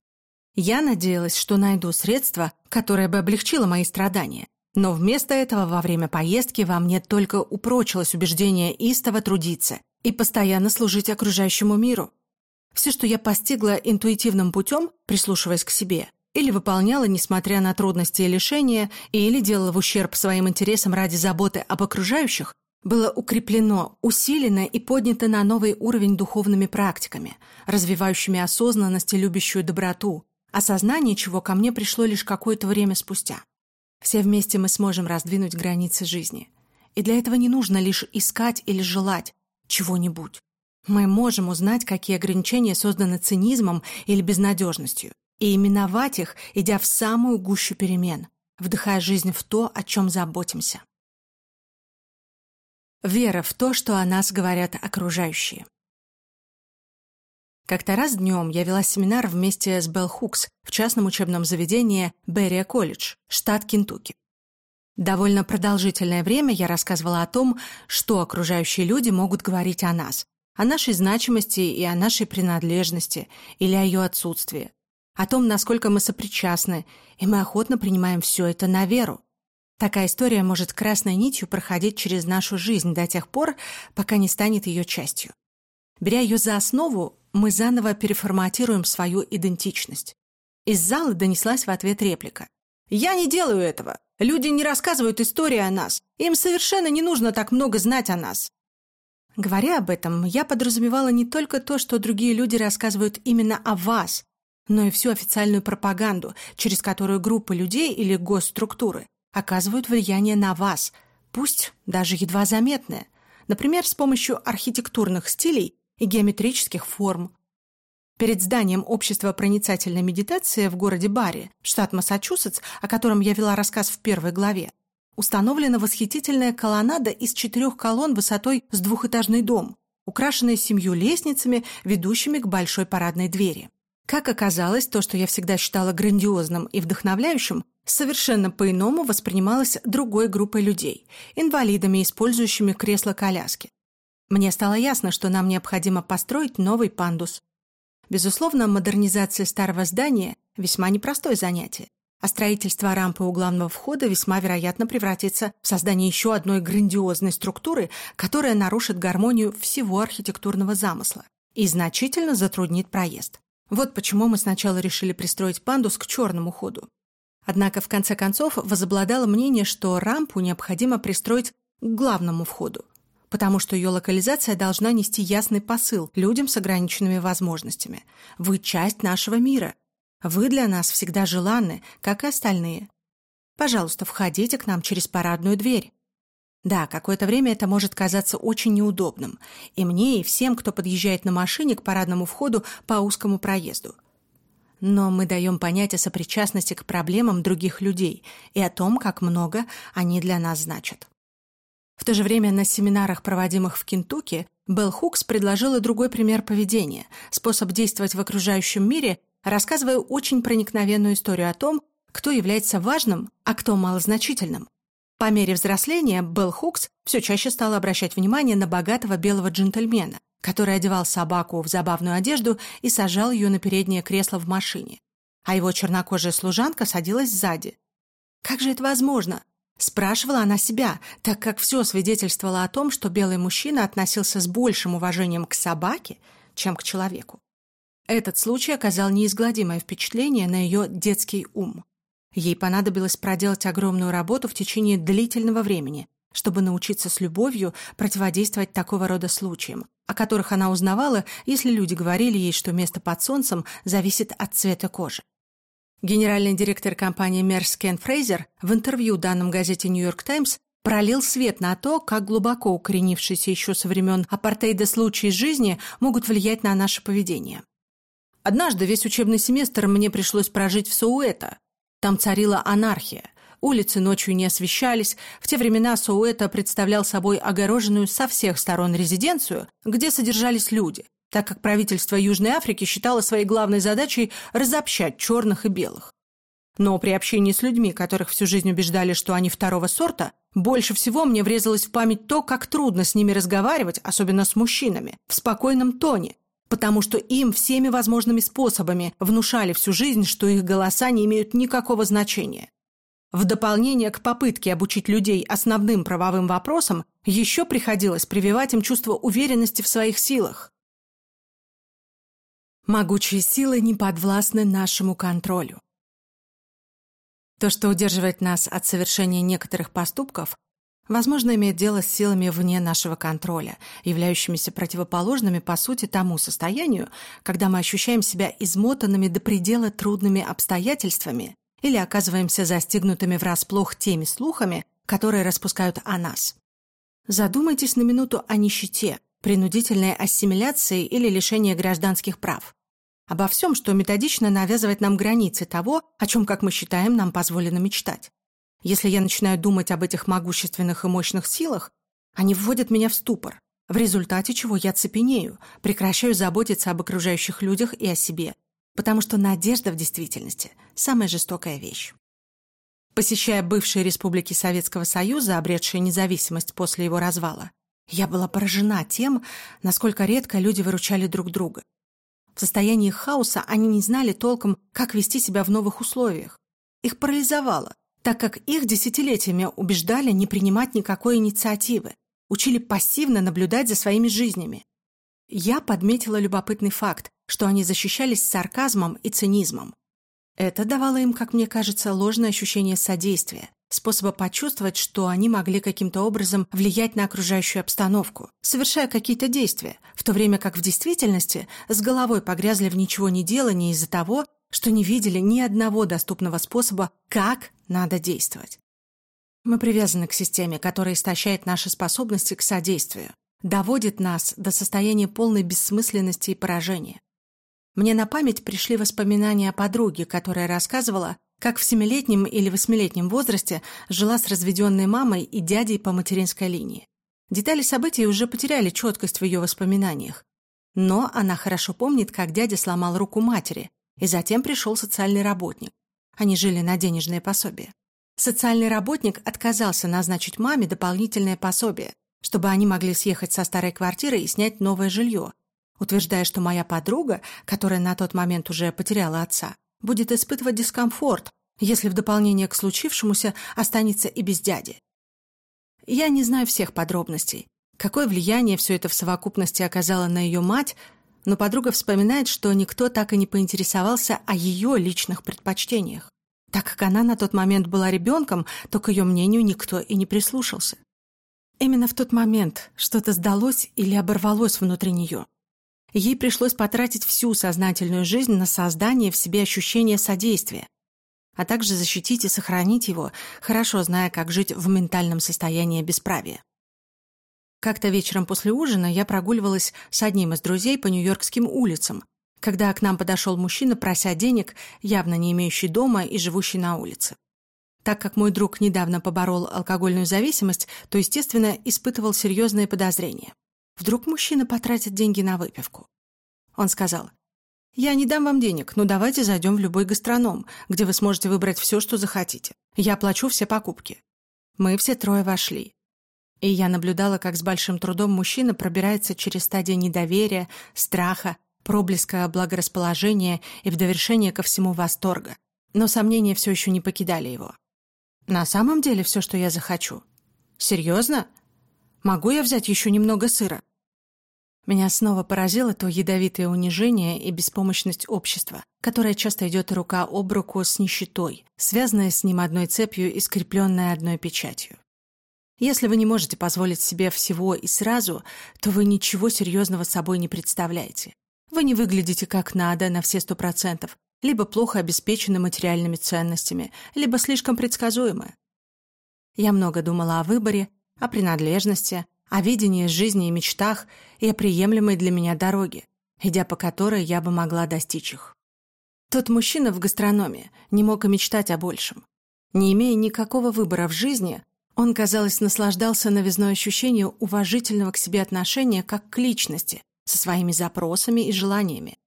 Я надеялась, что найду средство, которое бы облегчило мои страдания. Но вместо этого во время поездки во мне только упрочилось убеждение истово трудиться и постоянно служить окружающему миру. Все, что я постигла интуитивным путем, прислушиваясь к себе, или выполняла, несмотря на трудности и лишения, или делала в ущерб своим интересам ради заботы об окружающих, было укреплено, усилено и поднято на новый уровень духовными практиками, развивающими осознанность и любящую доброту, осознание чего ко мне пришло лишь какое-то время спустя. Все вместе мы сможем раздвинуть границы жизни. И для этого не нужно лишь искать или желать чего-нибудь. Мы можем узнать, какие ограничения созданы цинизмом или безнадежностью, и именовать их, идя в самую гущу перемен, вдыхая жизнь в то, о чем заботимся. Вера в то, что о нас говорят окружающие. Как-то раз днем я вела семинар вместе с Белл Хукс в частном учебном заведении Беррия колледж, штат Кентукки. Довольно продолжительное время я рассказывала о том, что окружающие люди могут говорить о нас, о нашей значимости и о нашей принадлежности или о ее отсутствии, о том, насколько мы сопричастны, и мы охотно принимаем все это на веру. Такая история может красной нитью проходить через нашу жизнь до тех пор, пока не станет ее частью. Беря ее за основу, мы заново переформатируем свою идентичность. Из зала донеслась в ответ реплика. «Я не делаю этого. Люди не рассказывают истории о нас. Им совершенно не нужно так много знать о нас». Говоря об этом, я подразумевала не только то, что другие люди рассказывают именно о вас, но и всю официальную пропаганду, через которую группы людей или госструктуры оказывают влияние на вас, пусть даже едва заметное, например, с помощью архитектурных стилей и геометрических форм. Перед зданием общества проницательной медитации в городе Барри, штат Массачусетс, о котором я вела рассказ в первой главе, установлена восхитительная колоннада из четырех колонн высотой с двухэтажный дом, украшенная семью лестницами, ведущими к большой парадной двери. Как оказалось, то, что я всегда считала грандиозным и вдохновляющим, совершенно по-иному воспринималось другой группой людей, инвалидами, использующими кресло-коляски. Мне стало ясно, что нам необходимо построить новый пандус. Безусловно, модернизация старого здания – весьма непростое занятие. а строительство рампы у главного входа весьма вероятно превратится в создание еще одной грандиозной структуры, которая нарушит гармонию всего архитектурного замысла и значительно затруднит проезд. Вот почему мы сначала решили пристроить пандус к черному ходу. Однако в конце концов возобладало мнение, что рампу необходимо пристроить к главному входу, потому что ее локализация должна нести ясный посыл людям с ограниченными возможностями. Вы часть нашего мира. Вы для нас всегда желанны, как и остальные. Пожалуйста, входите к нам через парадную дверь. Да, какое-то время это может казаться очень неудобным. И мне, и всем, кто подъезжает на машине к парадному входу по узкому проезду. Но мы даем понять о сопричастности к проблемам других людей и о том, как много они для нас значат. В то же время на семинарах, проводимых в Кентукки, Белл Хукс предложила другой пример поведения, способ действовать в окружающем мире, рассказывая очень проникновенную историю о том, кто является важным, а кто малозначительным. По мере взросления Белл Хукс все чаще стала обращать внимание на богатого белого джентльмена, который одевал собаку в забавную одежду и сажал ее на переднее кресло в машине. А его чернокожая служанка садилась сзади. Как же это возможно? Спрашивала она себя, так как все свидетельствовало о том, что белый мужчина относился с большим уважением к собаке, чем к человеку. Этот случай оказал неизгладимое впечатление на ее детский ум. Ей понадобилось проделать огромную работу в течение длительного времени, чтобы научиться с любовью противодействовать такого рода случаям, о которых она узнавала, если люди говорили ей, что место под солнцем зависит от цвета кожи. Генеральный директор компании Мерс Кен Фрейзер в интервью данном газете «Нью-Йорк Таймс» пролил свет на то, как глубоко укоренившиеся еще со времен апартеида случаи жизни могут влиять на наше поведение. Однажды весь учебный семестр мне пришлось прожить в Соуэто. Там царила анархия. Улицы ночью не освещались. В те времена Соуэто представлял собой огороженную со всех сторон резиденцию, где содержались люди – так как правительство Южной Африки считало своей главной задачей разобщать черных и белых. Но при общении с людьми, которых всю жизнь убеждали, что они второго сорта, больше всего мне врезалось в память то, как трудно с ними разговаривать, особенно с мужчинами, в спокойном тоне, потому что им всеми возможными способами внушали всю жизнь, что их голоса не имеют никакого значения. В дополнение к попытке обучить людей основным правовым вопросам, еще приходилось прививать им чувство уверенности в своих силах. Могучие силы не подвластны нашему контролю. То, что удерживает нас от совершения некоторых поступков, возможно, имеет дело с силами вне нашего контроля, являющимися противоположными, по сути, тому состоянию, когда мы ощущаем себя измотанными до предела трудными обстоятельствами или оказываемся застигнутыми врасплох теми слухами, которые распускают о нас. Задумайтесь на минуту о нищете, принудительной ассимиляции или лишении гражданских прав обо всем, что методично навязывает нам границы того, о чем, как мы считаем, нам позволено мечтать. Если я начинаю думать об этих могущественных и мощных силах, они вводят меня в ступор, в результате чего я цепенею, прекращаю заботиться об окружающих людях и о себе, потому что надежда в действительности – самая жестокая вещь. Посещая бывшие республики Советского Союза, обретшие независимость после его развала, я была поражена тем, насколько редко люди выручали друг друга. В состоянии хаоса они не знали толком, как вести себя в новых условиях. Их парализовало, так как их десятилетиями убеждали не принимать никакой инициативы, учили пассивно наблюдать за своими жизнями. Я подметила любопытный факт, что они защищались сарказмом и цинизмом. Это давало им, как мне кажется, ложное ощущение содействия, способа почувствовать, что они могли каким-то образом влиять на окружающую обстановку, совершая какие-то действия, в то время как в действительности с головой погрязли в ничего не делании из-за того, что не видели ни одного доступного способа, как надо действовать. Мы привязаны к системе, которая истощает наши способности к содействию, доводит нас до состояния полной бессмысленности и поражения. Мне на память пришли воспоминания о подруге, которая рассказывала, как в семилетнем или восьмилетнем возрасте жила с разведенной мамой и дядей по материнской линии. Детали событий уже потеряли четкость в ее воспоминаниях. Но она хорошо помнит, как дядя сломал руку матери, и затем пришел социальный работник. Они жили на денежное пособие. Социальный работник отказался назначить маме дополнительное пособие, чтобы они могли съехать со старой квартиры и снять новое жилье, утверждая, что моя подруга, которая на тот момент уже потеряла отца, будет испытывать дискомфорт, если в дополнение к случившемуся останется и без дяди. Я не знаю всех подробностей, какое влияние все это в совокупности оказало на ее мать, но подруга вспоминает, что никто так и не поинтересовался о ее личных предпочтениях. Так как она на тот момент была ребенком, то к ее мнению никто и не прислушался. Именно в тот момент что-то сдалось или оборвалось внутри нее. Ей пришлось потратить всю сознательную жизнь на создание в себе ощущения содействия, а также защитить и сохранить его, хорошо зная, как жить в ментальном состоянии бесправия. Как-то вечером после ужина я прогуливалась с одним из друзей по нью-йоркским улицам, когда к нам подошел мужчина, прося денег, явно не имеющий дома и живущий на улице. Так как мой друг недавно поборол алкогольную зависимость, то, естественно, испытывал серьезные подозрения. Вдруг мужчина потратит деньги на выпивку. Он сказал, «Я не дам вам денег, но давайте зайдем в любой гастроном, где вы сможете выбрать все, что захотите. Я оплачу все покупки». Мы все трое вошли. И я наблюдала, как с большим трудом мужчина пробирается через стадии недоверия, страха, проблеска благорасположения и в довершение ко всему восторга. Но сомнения все еще не покидали его. На самом деле все, что я захочу. Серьезно? Могу я взять еще немного сыра? Меня снова поразило то ядовитое унижение и беспомощность общества, которое часто идет рука об руку с нищетой, связанная с ним одной цепью и скрепленная одной печатью. Если вы не можете позволить себе всего и сразу, то вы ничего серьезного собой не представляете. Вы не выглядите как надо на все сто процентов, либо плохо обеспечены материальными ценностями, либо слишком предсказуемы. Я много думала о выборе, о принадлежности, о видении жизни и мечтах и о приемлемой для меня дороге, идя по которой я бы могла достичь их. Тот мужчина в гастрономе не мог и мечтать о большем. Не имея никакого выбора в жизни, он, казалось, наслаждался новизной ощущением уважительного к себе отношения как к личности, со своими запросами и желаниями.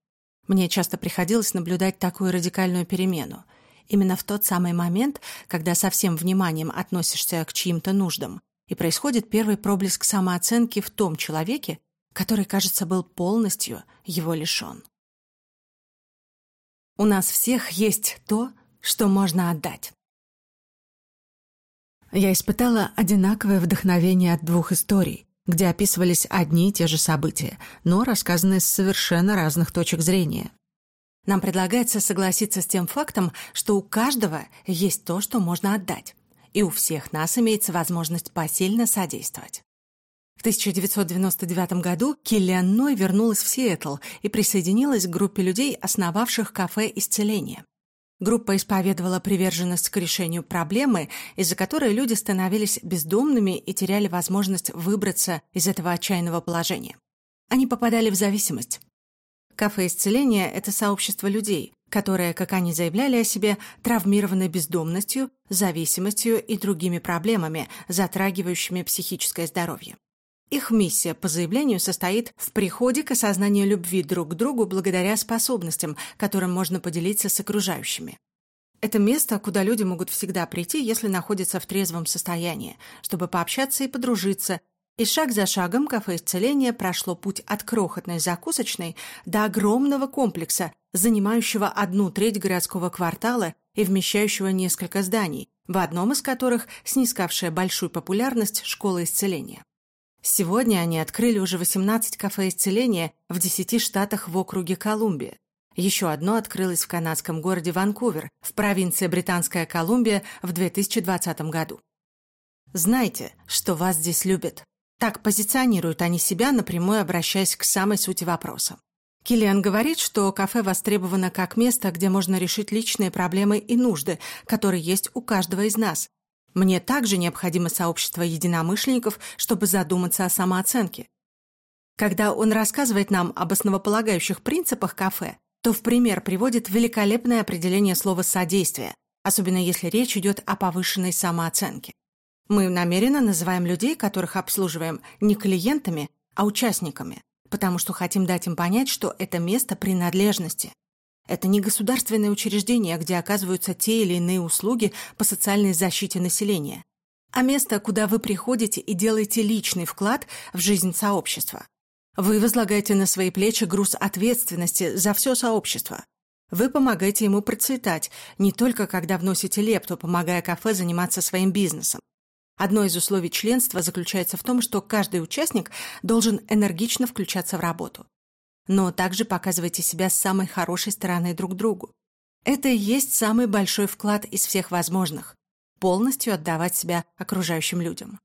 Мне часто приходилось наблюдать такую радикальную перемену. Именно в тот самый момент, когда со всем вниманием относишься к чьим-то нуждам, и происходит первый проблеск самооценки в том человеке, который, кажется, был полностью его лишен. У нас всех есть то, что можно отдать. Я испытала одинаковое вдохновение от двух историй, где описывались одни и те же события, но рассказанные с совершенно разных точек зрения. Нам предлагается согласиться с тем фактом, что у каждого есть то, что можно отдать, и у всех нас имеется возможность посильно содействовать. В 1999 году Киллиан Ной вернулась в Сиэтл и присоединилась к группе людей, основавших кафе «Исцеление». Группа исповедовала приверженность к решению проблемы, из-за которой люди становились бездомными и теряли возможность выбраться из этого отчаянного положения. Они попадали в зависимость. Кафе исцеления – это сообщество людей, которые, как они заявляли о себе, травмированы бездомностью, зависимостью и другими проблемами, затрагивающими психическое здоровье. Их миссия по заявлению состоит в приходе к осознанию любви друг к другу благодаря способностям, которым можно поделиться с окружающими. Это место, куда люди могут всегда прийти, если находятся в трезвом состоянии, чтобы пообщаться и подружиться. И шаг за шагом кафе исцеления прошло путь от крохотной закусочной до огромного комплекса, занимающего одну треть городского квартала и вмещающего несколько зданий, в одном из которых снискавшая большую популярность школа исцеления. Сегодня они открыли уже 18 кафе исцеления в 10 штатах в округе Колумбия. Еще одно открылось в канадском городе Ванкувер, в провинции Британская Колумбия в 2020 году. Знайте, что вас здесь любят. Так позиционируют они себя, напрямую обращаясь к самой сути вопроса. Киллиан говорит, что кафе востребовано как место, где можно решить личные проблемы и нужды, которые есть у каждого из нас, мне также необходимо сообщество единомышленников, чтобы задуматься о самооценке. Когда он рассказывает нам об основополагающих принципах кафе, то в пример приводит великолепное определение слова «содействие», особенно если речь идет о повышенной самооценке. Мы намеренно называем людей, которых обслуживаем, не клиентами, а участниками, потому что хотим дать им понять, что это место принадлежности, это не государственное учреждение, где оказываются те или иные услуги по социальной защите населения, а место, куда вы приходите и делаете личный вклад в жизнь сообщества. Вы возлагаете на свои плечи груз ответственности за все сообщество. Вы помогаете ему процветать, не только когда вносите лепту, помогая кафе заниматься своим бизнесом. Одно из условий членства заключается в том, что каждый участник должен энергично включаться в работу. Но также показывайте себя с самой хорошей стороны друг другу. Это и есть самый большой вклад из всех возможных – полностью отдавать себя окружающим людям.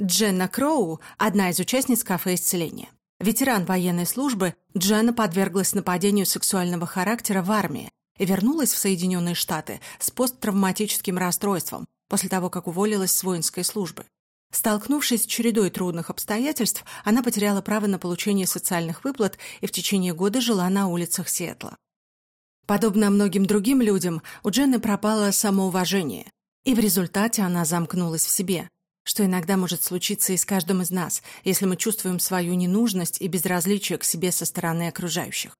Дженна Кроу – одна из участниц кафе исцеления. Ветеран военной службы, Дженна подверглась нападению сексуального характера в армии и вернулась в Соединенные Штаты с посттравматическим расстройством после того, как уволилась с воинской службы. Столкнувшись с чередой трудных обстоятельств, она потеряла право на получение социальных выплат и в течение года жила на улицах Сиэтла. Подобно многим другим людям, у Дженны пропало самоуважение, и в результате она замкнулась в себе, что иногда может случиться и с каждым из нас, если мы чувствуем свою ненужность и безразличие к себе со стороны окружающих.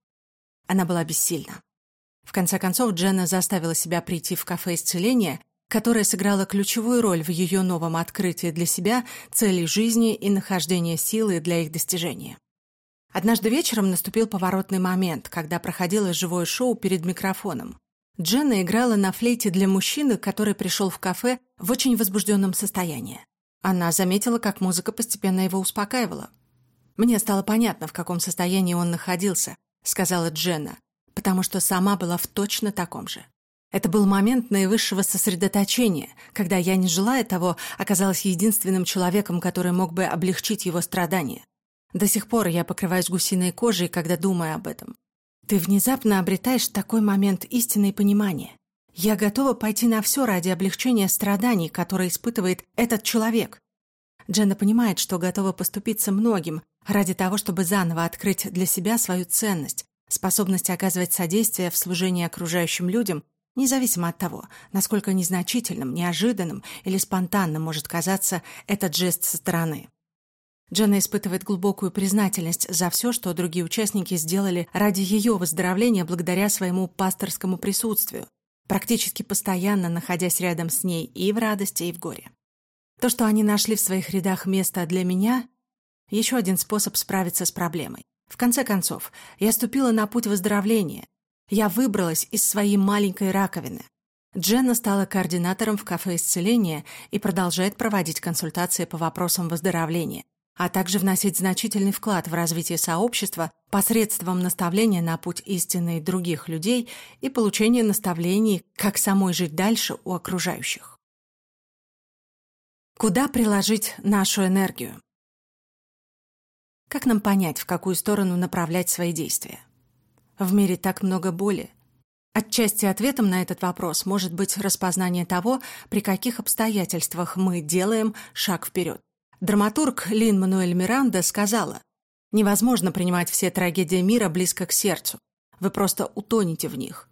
Она была бессильна. В конце концов, Дженна заставила себя прийти в кафе исцеления, которое сыграло ключевую роль в ее новом открытии для себя целей жизни и нахождения силы для их достижения. Однажды вечером наступил поворотный момент, когда проходило живое шоу перед микрофоном. Дженна играла на флейте для мужчины, который пришел в кафе в очень возбужденном состоянии. Она заметила, как музыка постепенно его успокаивала. «Мне стало понятно, в каком состоянии он находился», — сказала Дженна, потому что сама была в точно таком же. Это был момент наивысшего сосредоточения, когда я, не желая того, оказалась единственным человеком, который мог бы облегчить его страдания. До сих пор я покрываюсь гусиной кожей, когда думаю об этом. Ты внезапно обретаешь такой момент истины и понимания. Я готова пойти на все ради облегчения страданий, которые испытывает этот человек. Дженна понимает, что готова поступиться многим ради того, чтобы заново открыть для себя свою ценность, способность оказывать содействие в служении окружающим людям, независимо от того, насколько незначительным, неожиданным или спонтанным может казаться этот жест со стороны. Дженна испытывает глубокую признательность за все, что другие участники сделали ради ее выздоровления благодаря своему пасторскому присутствию, практически постоянно находясь рядом с ней и в радости, и в горе. То, что они нашли в своих рядах место для меня – еще один способ справиться с проблемой. В конце концов, я ступила на путь выздоровления. Я выбралась из своей маленькой раковины. Дженна стала координатором в кафе исцеления и продолжает проводить консультации по вопросам выздоровления а также вносить значительный вклад в развитие сообщества посредством наставления на путь истины других людей и получения наставлений, как самой жить дальше у окружающих. Куда приложить нашу энергию? Как нам понять, в какую сторону направлять свои действия? В мире так много боли. Отчасти ответом на этот вопрос может быть распознание того, при каких обстоятельствах мы делаем шаг вперед. Драматург Лин Мануэль Миранда сказала, «Невозможно принимать все трагедии мира близко к сердцу. Вы просто утонете в них.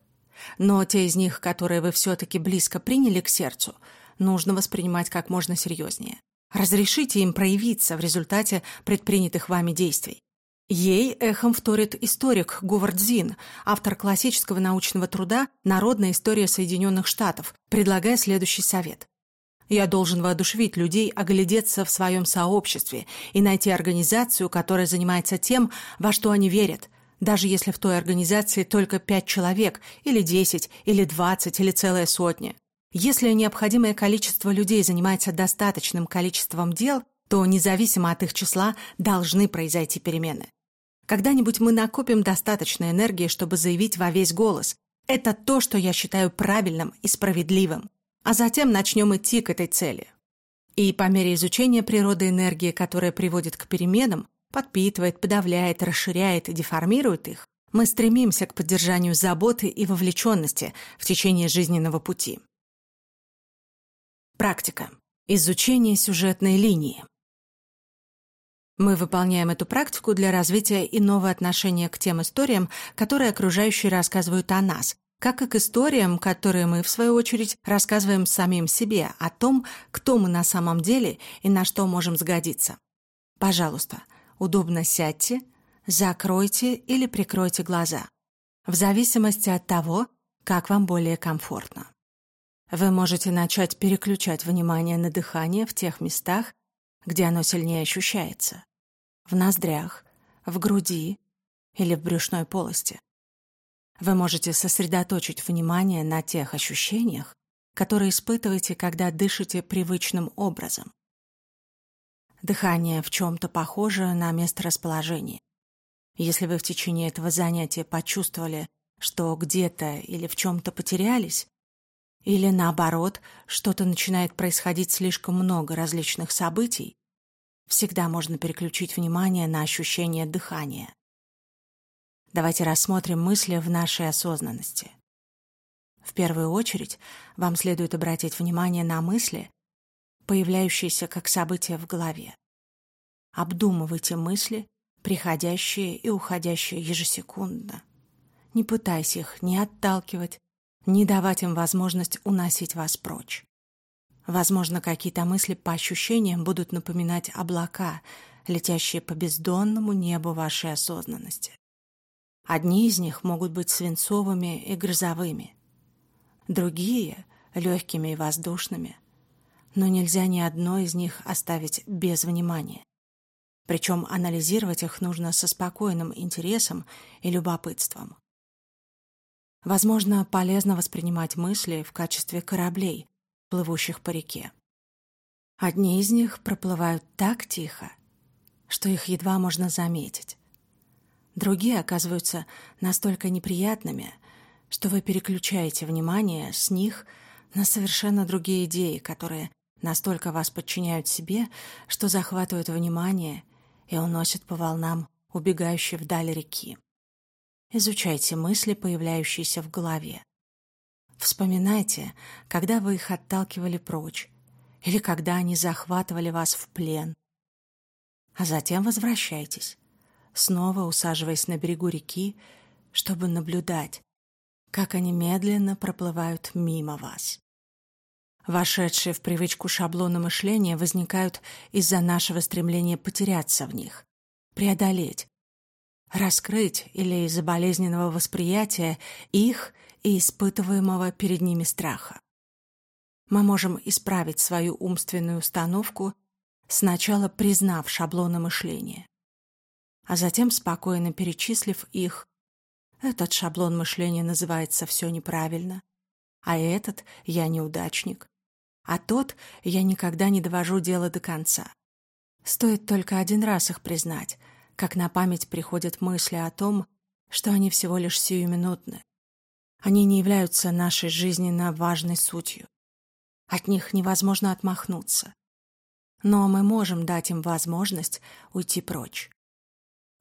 Но те из них, которые вы все-таки близко приняли к сердцу, нужно воспринимать как можно серьезнее. Разрешите им проявиться в результате предпринятых вами действий. Ей эхом вторит историк Говард Зин, автор классического научного труда «Народная история Соединенных Штатов», предлагая следующий совет. Я должен воодушевить людей оглядеться в своем сообществе и найти организацию, которая занимается тем, во что они верят, даже если в той организации только пять человек, или десять, или двадцать, или целая сотня. Если необходимое количество людей занимается достаточным количеством дел, то независимо от их числа должны произойти перемены. Когда-нибудь мы накопим достаточно энергии, чтобы заявить во весь голос. Это то, что я считаю правильным и справедливым а затем начнем идти к этой цели. И по мере изучения природы энергии, которая приводит к переменам, подпитывает, подавляет, расширяет и деформирует их, мы стремимся к поддержанию заботы и вовлеченности в течение жизненного пути. Практика. Изучение сюжетной линии. Мы выполняем эту практику для развития иного отношения к тем историям, которые окружающие рассказывают о нас, как и к историям, которые мы, в свою очередь, рассказываем самим себе о том, кто мы на самом деле и на что можем сгодиться. Пожалуйста, удобно сядьте, закройте или прикройте глаза, в зависимости от того, как вам более комфортно. Вы можете начать переключать внимание на дыхание в тех местах, где оно сильнее ощущается. В ноздрях, в груди или в брюшной полости. Вы можете сосредоточить внимание на тех ощущениях, которые испытываете, когда дышите привычным образом. Дыхание в чем-то похоже на место расположения. Если вы в течение этого занятия почувствовали, что где-то или в чем-то потерялись, или наоборот, что-то начинает происходить слишком много различных событий, всегда можно переключить внимание на ощущение дыхания. Давайте рассмотрим мысли в нашей осознанности. В первую очередь вам следует обратить внимание на мысли, появляющиеся как события в голове. Обдумывайте мысли, приходящие и уходящие ежесекундно. Не пытайся их ни отталкивать, ни давать им возможность уносить вас прочь. Возможно, какие-то мысли по ощущениям будут напоминать облака, летящие по бездонному небу вашей осознанности. Одни из них могут быть свинцовыми и грозовыми, другие — легкими и воздушными, но нельзя ни одной из них оставить без внимания. Причем анализировать их нужно со спокойным интересом и любопытством. Возможно, полезно воспринимать мысли в качестве кораблей, плывущих по реке. Одни из них проплывают так тихо, что их едва можно заметить. Другие оказываются настолько неприятными, что вы переключаете внимание с них на совершенно другие идеи, которые настолько вас подчиняют себе, что захватывают внимание и уносят по волнам убегающей вдаль реки. Изучайте мысли, появляющиеся в голове. Вспоминайте, когда вы их отталкивали прочь или когда они захватывали вас в плен. А затем возвращайтесь, снова усаживаясь на берегу реки, чтобы наблюдать, как они медленно проплывают мимо вас. Вошедшие в привычку шаблоны мышления возникают из-за нашего стремления потеряться в них, преодолеть, раскрыть или из-за болезненного восприятия их и испытываемого перед ними страха. Мы можем исправить свою умственную установку, сначала признав шаблоны мышления, а затем спокойно перечислив их. Этот шаблон мышления называется «все неправильно», а этот «я неудачник», а тот «я никогда не довожу дело до конца». Стоит только один раз их признать – как на память приходят мысли о том, что они всего лишь сиюминутны. Они не являются нашей жизненно важной сутью. От них невозможно отмахнуться. Но мы можем дать им возможность уйти прочь.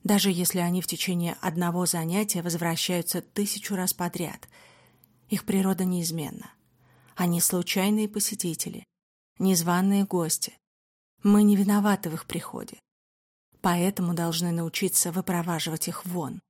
Даже если они в течение одного занятия возвращаются тысячу раз подряд, их природа неизменна. Они случайные посетители, незваные гости. Мы не виноваты в их приходе поэтому должны научиться выпроваживать их вон.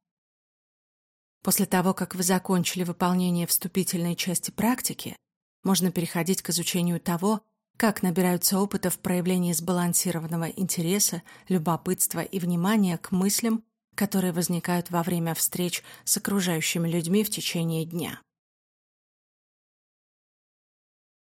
После того, как вы закончили выполнение вступительной части практики, можно переходить к изучению того, как набираются опыта в проявлении сбалансированного интереса, любопытства и внимания к мыслям, которые возникают во время встреч с окружающими людьми в течение дня.